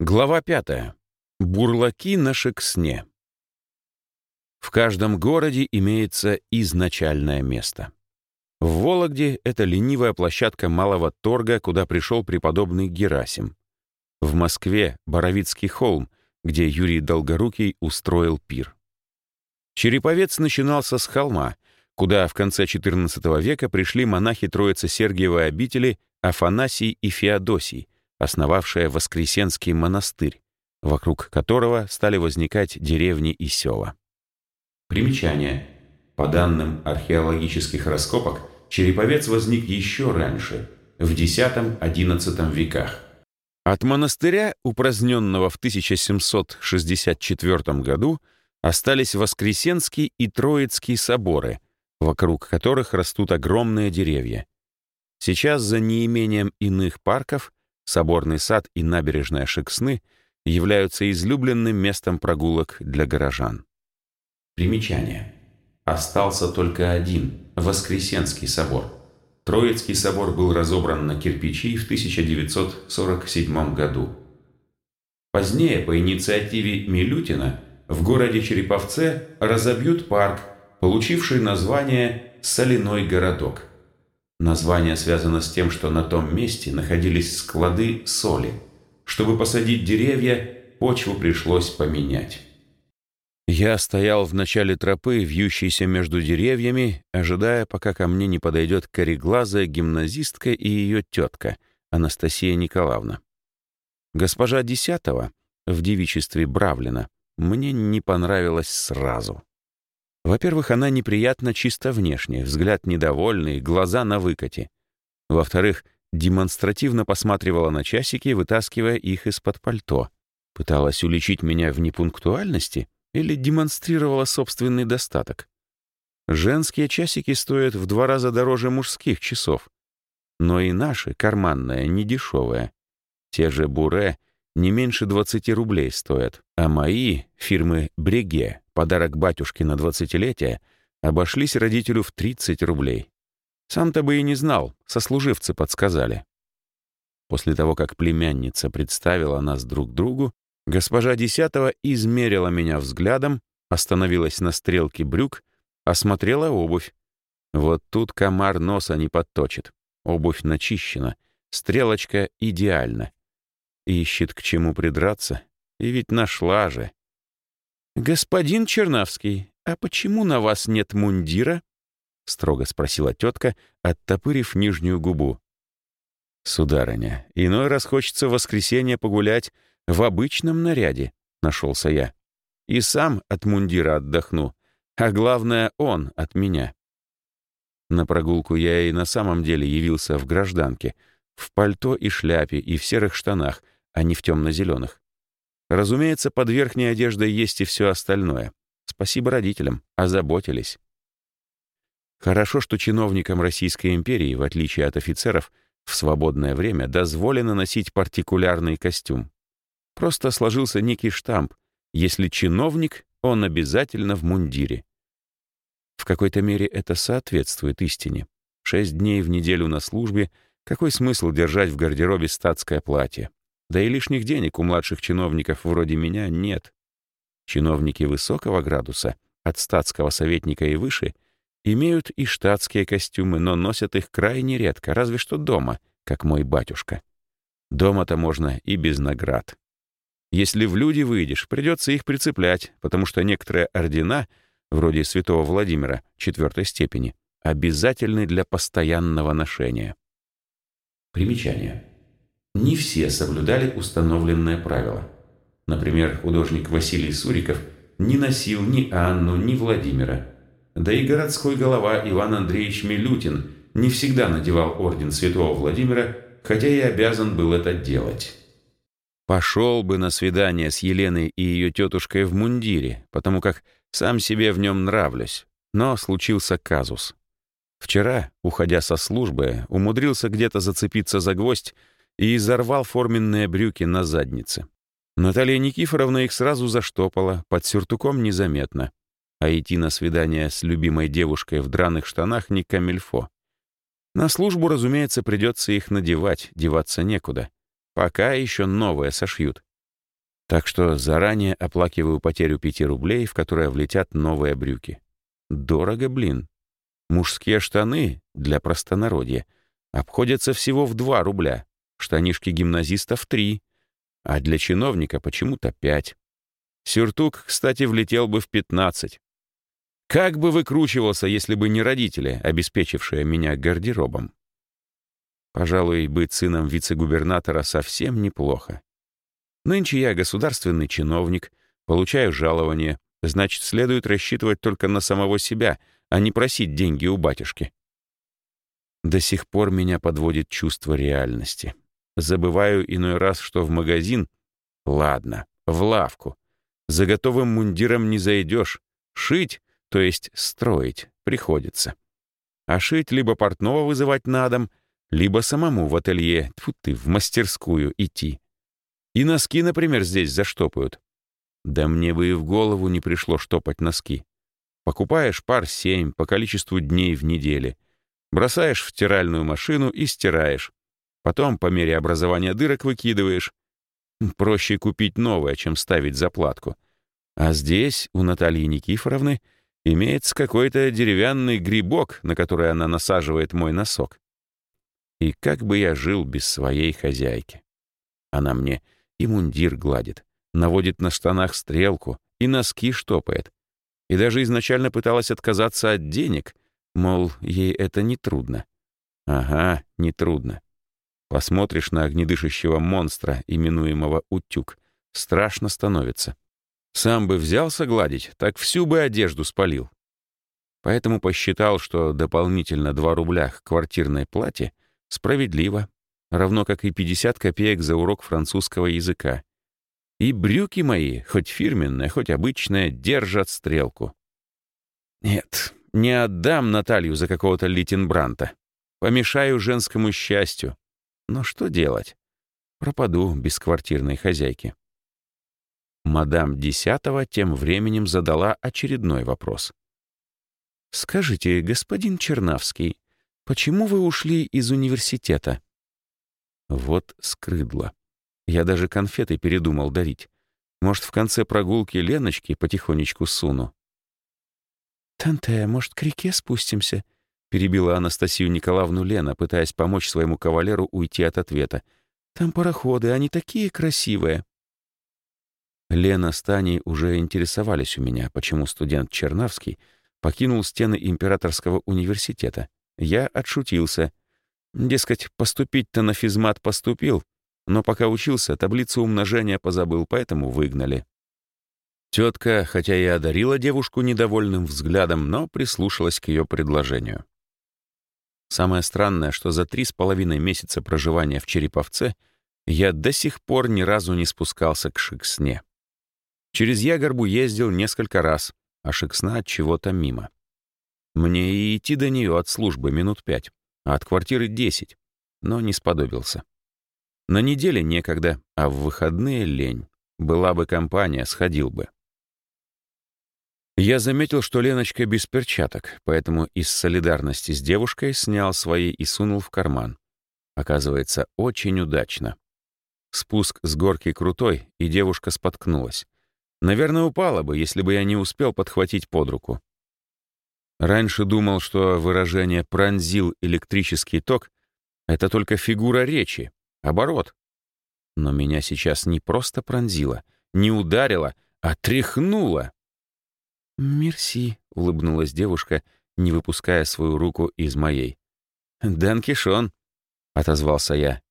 Глава пятая. Бурлаки на Шексне. В каждом городе имеется изначальное место. В Вологде это ленивая площадка малого торга, куда пришел преподобный Герасим. В Москве — Боровицкий холм, где Юрий Долгорукий устроил пир. Череповец начинался с холма, куда в конце XIV века пришли монахи Троицы Сергиевой обители Афанасий и Феодосий — основавшая Воскресенский монастырь, вокруг которого стали возникать деревни и села. Примечание. По данным археологических раскопок, Череповец возник еще раньше, в X-XI веках. От монастыря, упраздненного в 1764 году, остались Воскресенский и Троицкий соборы, вокруг которых растут огромные деревья. Сейчас за неимением иных парков Соборный сад и набережная Шексны являются излюбленным местом прогулок для горожан. Примечание. Остался только один – Воскресенский собор. Троицкий собор был разобран на кирпичи в 1947 году. Позднее, по инициативе Милютина, в городе Череповце разобьют парк, получивший название «Соляной городок». Название связано с тем, что на том месте находились склады соли. Чтобы посадить деревья, почву пришлось поменять. Я стоял в начале тропы, вьющейся между деревьями, ожидая, пока ко мне не подойдет кореглазая гимназистка и ее тетка, Анастасия Николаевна. Госпожа Десятого в девичестве Бравлина мне не понравилась сразу. Во-первых, она неприятно чисто внешне, взгляд недовольный, глаза на выкате. Во-вторых, демонстративно посматривала на часики, вытаскивая их из-под пальто. Пыталась уличить меня в непунктуальности или демонстрировала собственный достаток. Женские часики стоят в два раза дороже мужских часов. Но и наши, карманные, не дешевые. Те же буре не меньше 20 рублей стоят, а мои, фирмы Бреге, подарок батюшке на двадцатилетие, обошлись родителю в 30 рублей. Сам-то бы и не знал, сослуживцы подсказали. После того, как племянница представила нас друг другу, госпожа Десятого измерила меня взглядом, остановилась на стрелке брюк, осмотрела обувь. Вот тут комар носа не подточит. Обувь начищена, стрелочка идеальна. Ищет к чему придраться. И ведь нашла же. «Господин Чернавский, а почему на вас нет мундира?» — строго спросила тетка, оттопырив нижнюю губу. «Сударыня, иной раз хочется в воскресенье погулять в обычном наряде», — нашелся я. «И сам от мундира отдохну, а главное, он от меня». На прогулку я и на самом деле явился в гражданке, в пальто и шляпе и в серых штанах — а не в темно-зеленых. Разумеется, под верхней одеждой есть и все остальное. Спасибо родителям, озаботились. Хорошо, что чиновникам Российской империи, в отличие от офицеров, в свободное время дозволено носить партикулярный костюм. Просто сложился некий штамп. Если чиновник, он обязательно в мундире. В какой-то мере это соответствует истине. Шесть дней в неделю на службе, какой смысл держать в гардеробе статское платье? Да и лишних денег у младших чиновников вроде меня нет. Чиновники высокого градуса, от статского советника и выше, имеют и штатские костюмы, но носят их крайне редко, разве что дома, как мой батюшка. Дома-то можно и без наград. Если в люди выйдешь, придется их прицеплять, потому что некоторые ордена, вроде святого Владимира четвертой степени, обязательны для постоянного ношения. Примечание не все соблюдали установленное правило. Например, художник Василий Суриков не носил ни Анну, ни Владимира. Да и городской голова Иван Андреевич Милютин не всегда надевал орден святого Владимира, хотя и обязан был это делать. Пошел бы на свидание с Еленой и ее тетушкой в мундире, потому как сам себе в нем нравлюсь. Но случился казус. Вчера, уходя со службы, умудрился где-то зацепиться за гвоздь и изорвал форменные брюки на заднице. Наталья Никифоровна их сразу заштопала, под сюртуком незаметно. А идти на свидание с любимой девушкой в драных штанах не камельфо. На службу, разумеется, придется их надевать, деваться некуда. Пока еще новое сошьют. Так что заранее оплакиваю потерю пяти рублей, в которые влетят новые брюки. Дорого, блин. Мужские штаны для простонародья обходятся всего в два рубля, штанишки гимназиста в три, а для чиновника почему-то пять. Сюртук, кстати, влетел бы в пятнадцать. Как бы выкручивался, если бы не родители, обеспечившие меня гардеробом. Пожалуй, быть сыном вице-губернатора совсем неплохо. Нынче я государственный чиновник, получаю жалование, значит, следует рассчитывать только на самого себя, а не просить деньги у батюшки. До сих пор меня подводит чувство реальности. Забываю иной раз, что в магазин... Ладно, в лавку. За готовым мундиром не зайдешь. Шить, то есть строить, приходится. А шить либо портного вызывать на дом, либо самому в ателье, тьфу ты, в мастерскую идти. И носки, например, здесь заштопают. Да мне бы и в голову не пришло штопать носки. Покупаешь пар семь по количеству дней в неделе, бросаешь в стиральную машину и стираешь. Потом по мере образования дырок выкидываешь. Проще купить новое, чем ставить заплатку. А здесь у Натальи Никифоровны имеется какой-то деревянный грибок, на который она насаживает мой носок. И как бы я жил без своей хозяйки? Она мне и мундир гладит, наводит на штанах стрелку и носки штопает. И даже изначально пыталась отказаться от денег, мол, ей это не трудно. Ага, не трудно. Посмотришь на огнедышащего монстра, именуемого утюг, страшно становится. Сам бы взялся гладить, так всю бы одежду спалил. Поэтому посчитал, что дополнительно 2 рубля к квартирной плате справедливо, равно как и 50 копеек за урок французского языка. И брюки мои, хоть фирменные, хоть обычные, держат стрелку. Нет, не отдам Наталью за какого-то Литенбранта. Помешаю женскому счастью. Но что делать? Пропаду без квартирной хозяйки. Мадам Десятого тем временем задала очередной вопрос. «Скажите, господин Чернавский, почему вы ушли из университета?» Вот скрыдло. Я даже конфеты передумал дарить. Может, в конце прогулки Леночки потихонечку суну. «Танте, может, к реке спустимся?» — перебила Анастасию Николаевну Лена, пытаясь помочь своему кавалеру уйти от ответа. «Там пароходы, они такие красивые». Лена с Таней уже интересовались у меня, почему студент Чернавский покинул стены Императорского университета. Я отшутился — Дескать, поступить-то на физмат поступил, но пока учился, таблицу умножения позабыл, поэтому выгнали. Тетка, хотя и одарила девушку недовольным взглядом, но прислушалась к ее предложению. Самое странное, что за три с половиной месяца проживания в Череповце я до сих пор ни разу не спускался к Шиксне. Через Ягорбу ездил несколько раз, а Шиксна от чего-то мимо. Мне и идти до нее от службы минут пять а от квартиры 10, но не сподобился. На неделе некогда, а в выходные лень. Была бы компания, сходил бы. Я заметил, что Леночка без перчаток, поэтому из солидарности с девушкой снял свои и сунул в карман. Оказывается, очень удачно. Спуск с горки крутой, и девушка споткнулась. Наверное, упала бы, если бы я не успел подхватить под руку. Раньше думал, что выражение «пронзил электрический ток» — это только фигура речи, оборот. Но меня сейчас не просто пронзило, не ударило, а тряхнуло. «Мерси», — улыбнулась девушка, не выпуская свою руку из моей. «Дан Кишон», — отозвался я.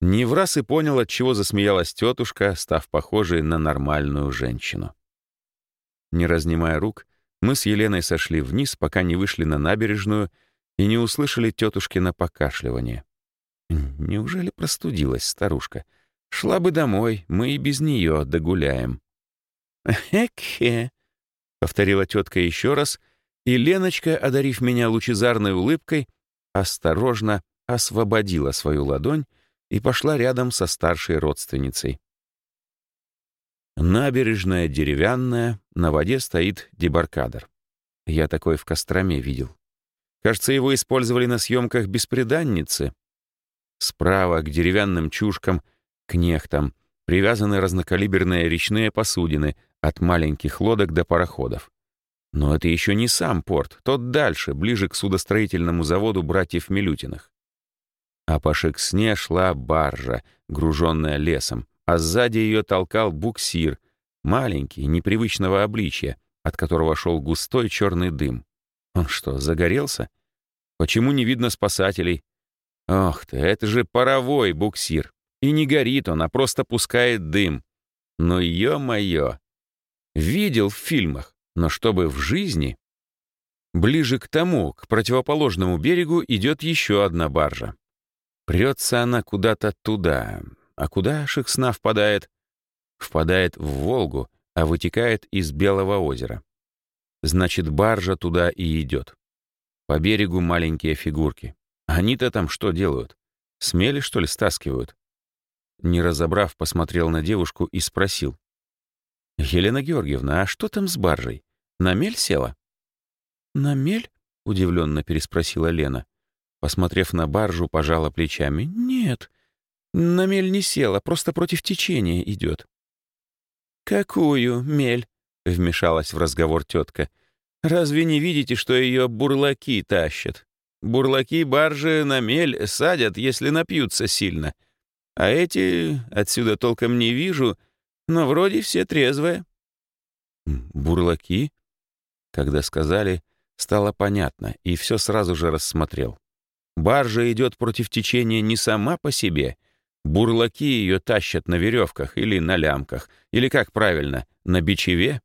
Не в раз и понял, от чего засмеялась тетушка, став похожей на нормальную женщину. Не разнимая рук, мы с Еленой сошли вниз, пока не вышли на набережную и не услышали тетушкино покашливание. Неужели простудилась старушка? Шла бы домой, мы и без нее догуляем. «Хе-хе», — повторила тетка еще раз, и Леночка, одарив меня лучезарной улыбкой, осторожно освободила свою ладонь и пошла рядом со старшей родственницей. Набережная деревянная, на воде стоит дебаркадер. Я такой в Костроме видел. Кажется, его использовали на съемках «Беспреданницы». Справа к деревянным чушкам, к нехтам, Привязаны разнокалиберные речные посудины, от маленьких лодок до пароходов. Но это еще не сам порт, тот дальше, ближе к судостроительному заводу братьев Милютиных. А по Шексне шла баржа, груженная лесом, а сзади ее толкал буксир, маленький, непривычного обличия, от которого шел густой черный дым. Он что, загорелся? Почему не видно спасателей? Ох ты, это же паровой буксир. И не горит он, а просто пускает дым. Ну, ё-моё! Видел в фильмах, но чтобы в жизни... Ближе к тому, к противоположному берегу, идет еще одна баржа. Прется она куда-то туда. А куда Шексна впадает? Впадает в Волгу, а вытекает из Белого озера. Значит, баржа туда и идет. По берегу маленькие фигурки. Они-то там что делают? Смели, что ли, стаскивают? Не разобрав, посмотрел на девушку и спросил. «Елена Георгиевна, а что там с баржей? На мель села?» «На мель?» — удивленно переспросила Лена. Посмотрев на баржу, пожала плечами. «Нет, на мель не села, просто против течения идет». «Какую мель?» — вмешалась в разговор тетка. «Разве не видите, что ее бурлаки тащат? Бурлаки баржи на мель садят, если напьются сильно. А эти отсюда толком не вижу, но вроде все трезвые». «Бурлаки?» Когда сказали, стало понятно, и все сразу же рассмотрел. Баржа идет против течения не сама по себе. Бурлаки ее тащат на веревках или на лямках, или, как правильно, на бичеве.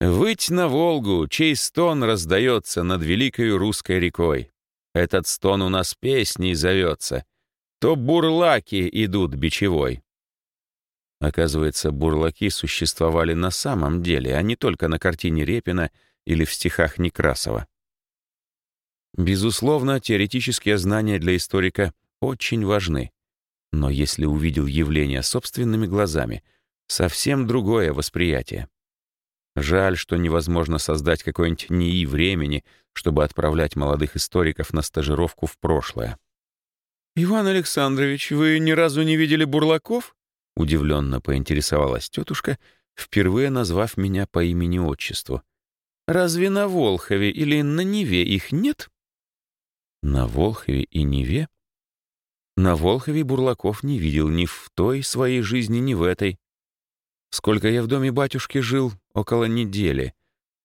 Выть на Волгу, чей стон раздается над великой русской рекой. Этот стон у нас песней зовется. То бурлаки идут бичевой. Оказывается, бурлаки существовали на самом деле, а не только на картине Репина или в стихах Некрасова. Безусловно, теоретические знания для историка очень важны. Но если увидел явление собственными глазами, совсем другое восприятие. Жаль, что невозможно создать какой-нибудь НИИ времени, чтобы отправлять молодых историков на стажировку в прошлое. «Иван Александрович, вы ни разу не видели бурлаков?» Удивленно поинтересовалась тетушка, впервые назвав меня по имени-отчеству. «Разве на Волхове или на Неве их нет?» На Волхове и Неве? На Волхове Бурлаков не видел ни в той своей жизни, ни в этой. Сколько я в доме батюшки жил? Около недели.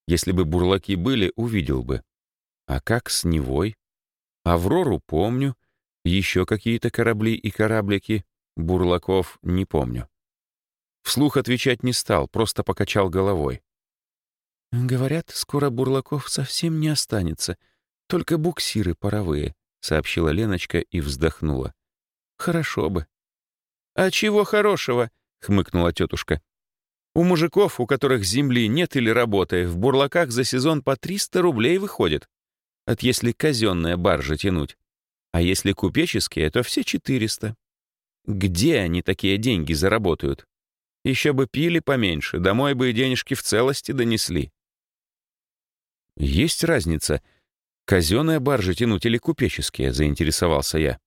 Если бы бурлаки были, увидел бы. А как с Невой? Аврору помню. Еще какие-то корабли и кораблики. Бурлаков не помню. Вслух отвечать не стал, просто покачал головой. «Говорят, скоро бурлаков совсем не останется», только буксиры паровые», — сообщила Леночка и вздохнула. «Хорошо бы». «А чего хорошего?» — хмыкнула тетушка. «У мужиков, у которых земли нет или работы, в бурлаках за сезон по 300 рублей выходит. От если казенная баржа тянуть. А если купеческие, то все 400. Где они такие деньги заработают? Еще бы пили поменьше, домой бы и денежки в целости донесли». «Есть разница», Казенные баржи тянуть или купеческие?» — заинтересовался я.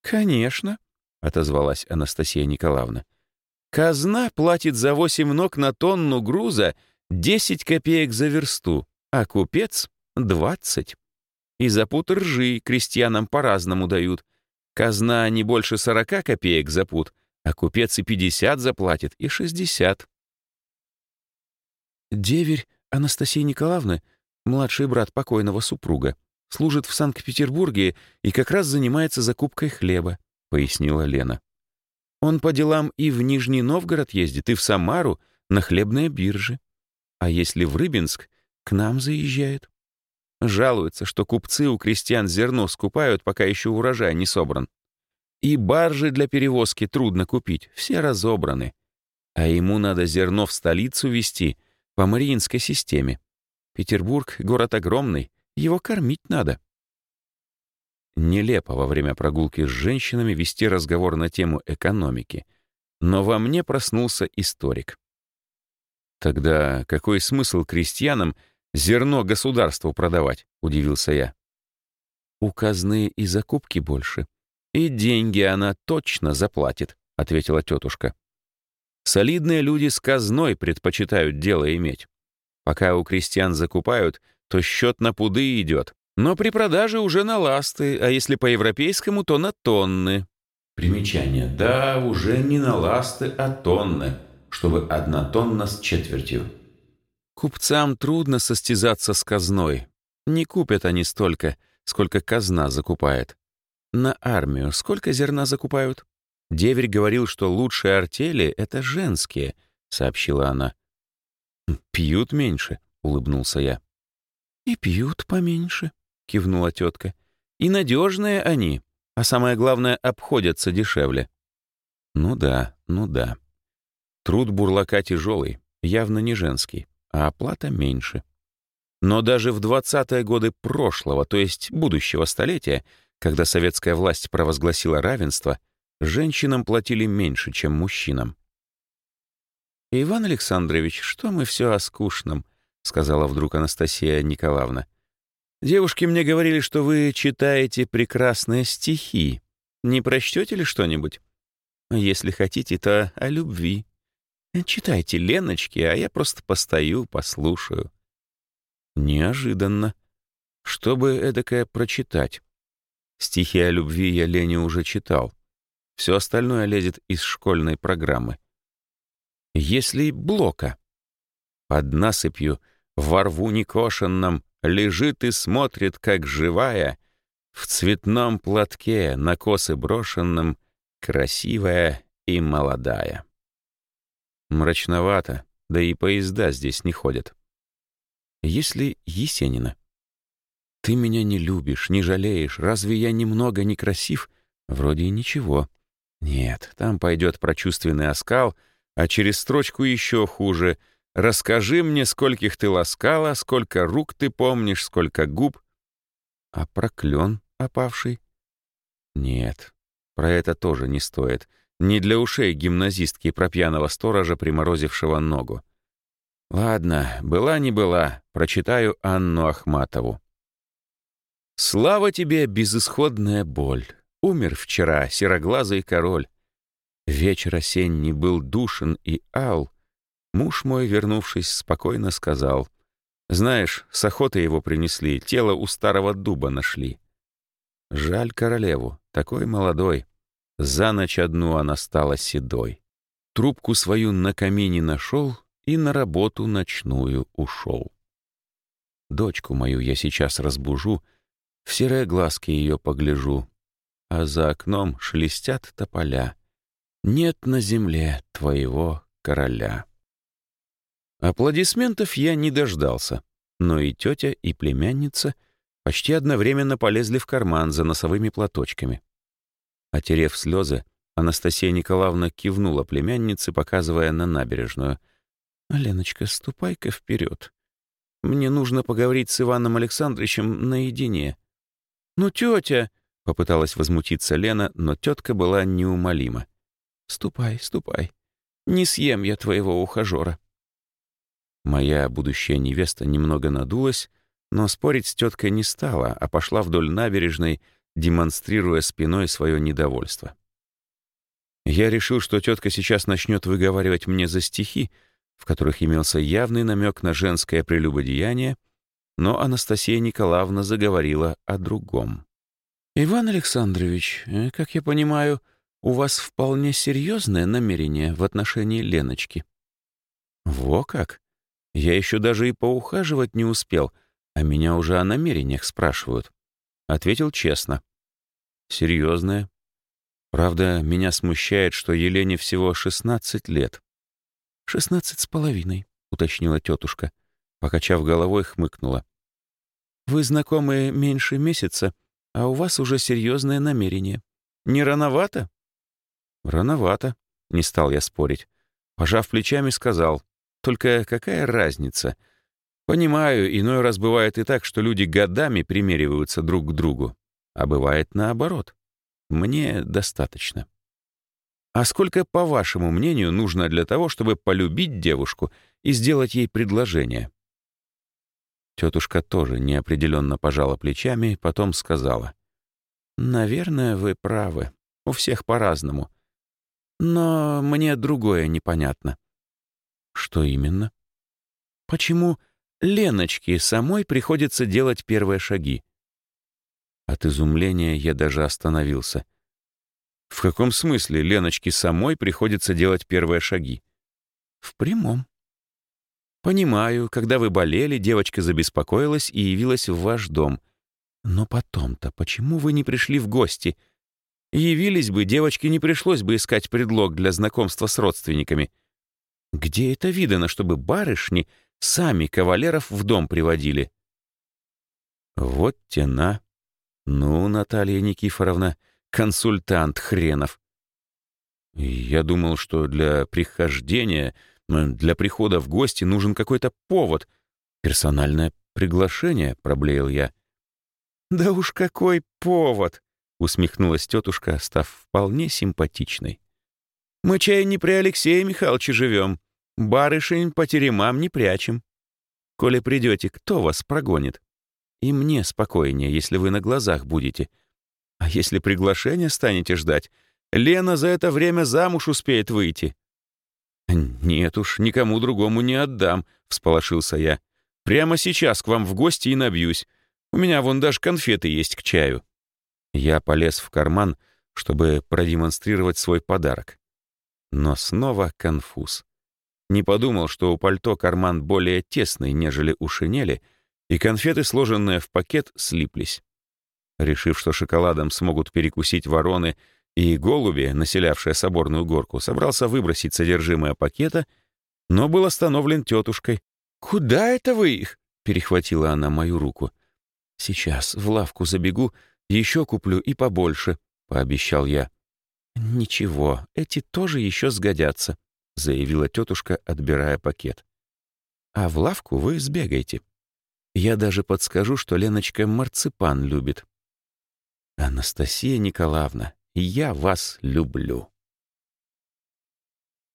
«Конечно», — отозвалась Анастасия Николаевна. «Казна платит за восемь ног на тонну груза десять копеек за версту, а купец — двадцать. И за пут ржи крестьянам по-разному дают. Казна не больше сорока копеек за пут, а купец и пятьдесят заплатит, и шестьдесят». «Деверь Анастасии Николаевны младший брат покойного супруга, служит в Санкт-Петербурге и как раз занимается закупкой хлеба», — пояснила Лена. «Он по делам и в Нижний Новгород ездит, и в Самару, на хлебные биржи. А если в Рыбинск, к нам заезжает. Жалуется, что купцы у крестьян зерно скупают, пока еще урожай не собран. И баржи для перевозки трудно купить, все разобраны. А ему надо зерно в столицу везти по Мариинской системе. Петербург — город огромный, его кормить надо. Нелепо во время прогулки с женщинами вести разговор на тему экономики, но во мне проснулся историк. Тогда какой смысл крестьянам зерно государству продавать, удивился я. У казны и закупки больше, и деньги она точно заплатит, ответила тетушка. Солидные люди с казной предпочитают дело иметь. Пока у крестьян закупают, то счет на пуды идет. Но при продаже уже на ласты, а если по-европейскому, то на тонны. Примечание. Да, уже не на ласты, а тонны, чтобы одна тонна с четвертью. Купцам трудно состязаться с казной. Не купят они столько, сколько казна закупает. На армию сколько зерна закупают? Деверь говорил, что лучшие артели — это женские, — сообщила она. «Пьют меньше», — улыбнулся я. «И пьют поменьше», — кивнула тетка. «И надежные они, а самое главное, обходятся дешевле». «Ну да, ну да. Труд бурлака тяжелый, явно не женский, а оплата меньше». Но даже в 20-е годы прошлого, то есть будущего столетия, когда советская власть провозгласила равенство, женщинам платили меньше, чем мужчинам. «Иван Александрович, что мы все о скучном?» — сказала вдруг Анастасия Николаевна. «Девушки мне говорили, что вы читаете прекрасные стихи. Не прочтете ли что-нибудь? Если хотите, то о любви. Читайте, Леночки, а я просто постою, послушаю». Неожиданно. Что бы эдакое прочитать? Стихи о любви я Лене уже читал. Все остальное лезет из школьной программы. Если Блока. Под насыпью, во рву некошенном, лежит и смотрит, как живая, в цветном платке, на косы брошенном, красивая и молодая. Мрачновато, да и поезда здесь не ходят. Если Есенина. «Ты меня не любишь, не жалеешь, разве я немного некрасив?» Вроде и ничего. Нет, там пойдет прочувственный оскал — а через строчку еще хуже. «Расскажи мне, скольких ты ласкала, сколько рук ты помнишь, сколько губ». А проклен опавший? Нет, про это тоже не стоит. Не для ушей гимназистки про пьяного сторожа, приморозившего ногу. Ладно, была не была, прочитаю Анну Ахматову. Слава тебе, безысходная боль. Умер вчера сероглазый король. Вечер осенний был душен и ал. Муж мой, вернувшись, спокойно сказал. «Знаешь, с охоты его принесли, тело у старого дуба нашли. Жаль королеву, такой молодой. За ночь одну она стала седой. Трубку свою на камине нашел и на работу ночную ушел. Дочку мою я сейчас разбужу, в серые глазки ее погляжу, а за окном шелестят тополя — нет на земле твоего короля. Аплодисментов я не дождался, но и тетя, и племянница почти одновременно полезли в карман за носовыми платочками. Отерев слезы, Анастасия Николаевна кивнула племяннице, показывая на набережную. «Аленочка, ступай-ка вперед. Мне нужно поговорить с Иваном Александровичем наедине». «Ну, тетя!» — попыталась возмутиться Лена, но тетка была неумолима. Ступай, ступай. Не съем я твоего ухажера. Моя будущая невеста немного надулась, но спорить с теткой не стала, а пошла вдоль набережной, демонстрируя спиной свое недовольство. Я решил, что тетка сейчас начнет выговаривать мне за стихи, в которых имелся явный намек на женское прелюбодеяние, но Анастасия Николаевна заговорила о другом. «Иван Александрович, э, как я понимаю, у вас вполне серьезное намерение в отношении Леночки». «Во как! Я еще даже и поухаживать не успел, а меня уже о намерениях спрашивают». Ответил честно. «Серьезное. Правда, меня смущает, что Елене всего 16 лет». «Шестнадцать с половиной», — уточнила тетушка. Покачав головой, хмыкнула. «Вы знакомы меньше месяца, а у вас уже серьезное намерение. Не рановато?» «Рановато», — не стал я спорить. Пожав плечами, сказал. «Только какая разница? Понимаю, иной раз бывает и так, что люди годами примериваются друг к другу. А бывает наоборот. Мне достаточно». «А сколько, по вашему мнению, нужно для того, чтобы полюбить девушку и сделать ей предложение?» Тетушка тоже неопределенно пожала плечами, потом сказала. «Наверное, вы правы. У всех по-разному. Но мне другое непонятно. Что именно? Почему Леночке самой приходится делать первые шаги? От изумления я даже остановился. В каком смысле Леночке самой приходится делать первые шаги? В прямом. Понимаю, когда вы болели, девочка забеспокоилась и явилась в ваш дом. Но потом-то почему вы не пришли в гости? Явились бы, девочке не пришлось бы искать предлог для знакомства с родственниками. Где это видано, чтобы барышни сами кавалеров в дом приводили? Вот тена. Ну, Наталья Никифоровна, консультант хренов. Я думал, что для прихождения, для прихода в гости нужен какой-то повод. Персональное приглашение, проблеял я. Да уж какой повод, усмехнулась тетушка, став вполне симпатичной. Мы чай не при Алексее Михайловиче живем. Барышень по теремам не прячем. Коли придете, кто вас прогонит? И мне спокойнее, если вы на глазах будете. А если приглашение станете ждать, Лена за это время замуж успеет выйти». «Нет уж, никому другому не отдам», — всполошился я. «Прямо сейчас к вам в гости и набьюсь. У меня вон даже конфеты есть к чаю». Я полез в карман, чтобы продемонстрировать свой подарок. Но снова конфуз. Не подумал, что у пальто карман более тесный, нежели у шинели, и конфеты, сложенные в пакет, слиплись. Решив, что шоколадом смогут перекусить вороны и голуби, населявшие соборную горку, собрался выбросить содержимое пакета, но был остановлен тетушкой. «Куда это вы их?» — перехватила она мою руку. «Сейчас в лавку забегу, еще куплю и побольше», — пообещал я. «Ничего, эти тоже еще сгодятся», — заявила тетушка, отбирая пакет. «А в лавку вы сбегайте. Я даже подскажу, что Леночка марципан любит. Анастасия Николаевна, я вас люблю.